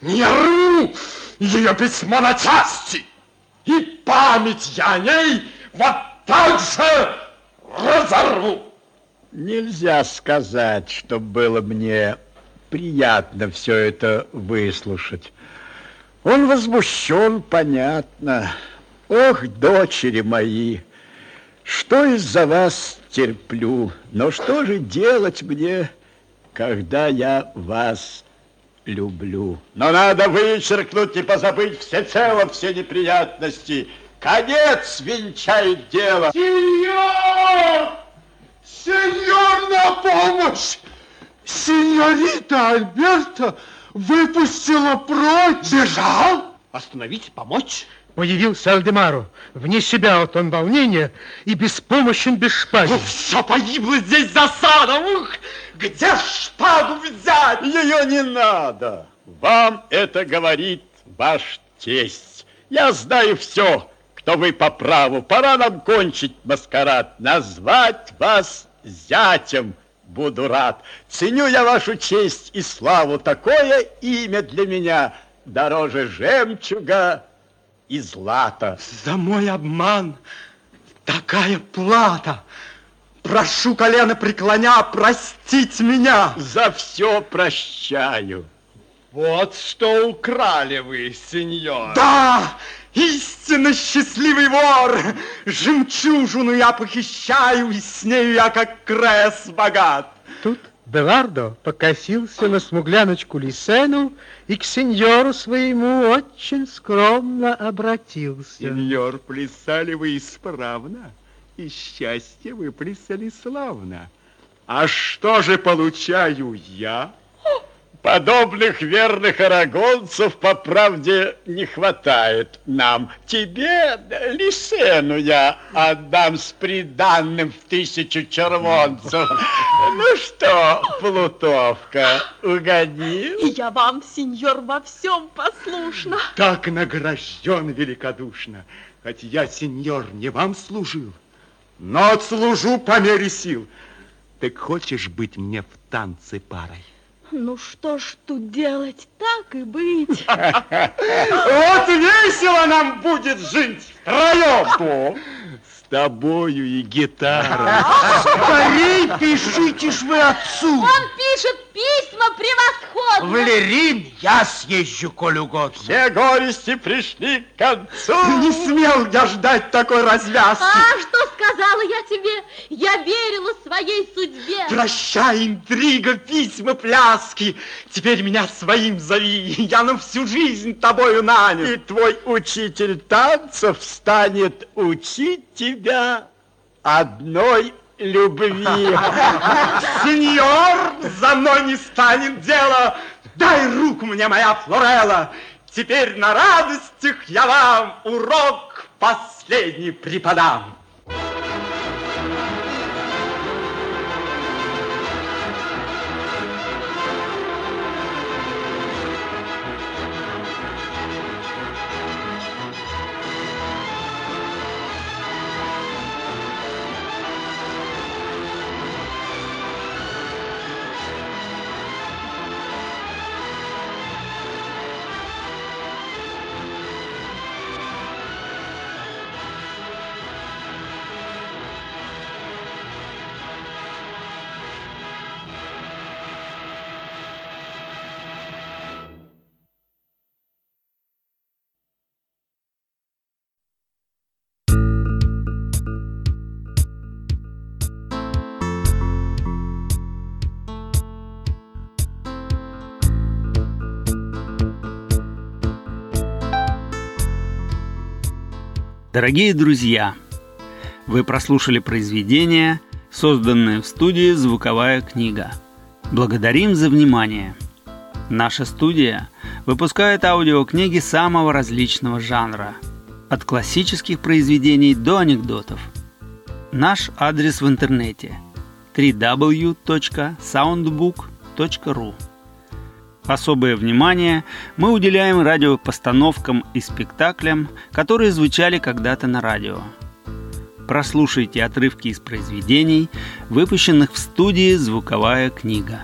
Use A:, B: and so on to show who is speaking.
A: не рву ее письмо на части. И память я о ней вот так же разорву.
B: Нельзя сказать, что было мне приятно все это выслушать. Он возмущен, понятно. Ох, дочери мои, что из-за вас терплю, но что же делать мне, когда я вас люблю? Но надо вычеркнуть и позабыть всецело все неприятности. Конец венчает дело.
A: Сеньор! Сеньор, на помощь! Сеньорита Альберта выпустила прочь. Бежал?
C: Остановить, помочь?
D: Появился Альдемаро, вне себя от он волнения и беспомощен без шпаги.
A: Ух, все погибло здесь засада! Ух, где шпагу взять?
B: Ее не надо. Вам это говорит ваш тесть. Я знаю все, кто вы по праву. Пора нам кончить маскарад, назвать вас зятем буду рад. Ценю я вашу честь и славу. Такое имя для меня дороже жемчуга и злата.
A: За мой обман такая плата. Прошу колено преклоня простить меня.
B: За все прощаю.
C: Вот что украли вы, сеньор.
A: Да, истинно счастливый вор. Жемчужину я похищаю, и с нею я как крес богат.
D: Тут Белардо покосился на смугляночку Лисену и к сеньору своему очень скромно обратился.
B: Сеньор, плясали вы исправно, и счастье вы плясали славно. А что же получаю я? Подобных верных арагонцев, по правде, не хватает нам. Тебе, Лисену, я отдам с приданным в тысячу червонцев. Ну что, Плутовка, угодил?
E: Я вам, сеньор, во всем послушна.
A: Так награжден великодушно. Хоть я, сеньор, не вам служил, но отслужу по мере сил. Так хочешь быть мне в танце парой?
E: Ну что ж тут делать, так и быть.
A: Вот весело нам будет жить втроем.
B: С тобою и гитара.
D: Скорей пишите ж вы отцу.
E: Он пишет письма превосходно.
D: Валерин, я съезжу, коль угодно.
B: Все горести пришли к концу.
A: Не смел я ждать такой развязки.
E: А что сказала я тебе? Я верила своей судьбе.
A: Прощай, интрига, письма, пляски. Теперь меня своим зови. Я на всю жизнь тобою
B: И
A: нанят.
B: твой учитель танцев станет учить тебя одной любви.
A: Сеньор, за мной не станет дело. Дай руку мне, моя Флорелла. Теперь на радостях я вам урок последний преподам.
F: Дорогие друзья, вы прослушали произведение, созданное в студии «Звуковая книга». Благодарим за внимание. Наша студия выпускает аудиокниги самого различного жанра, от классических произведений до анекдотов. Наш адрес в интернете www.soundbook.ru Особое внимание мы уделяем радиопостановкам и спектаклям, которые звучали когда-то на радио. Прослушайте отрывки из произведений, выпущенных в студии «Звуковая книга».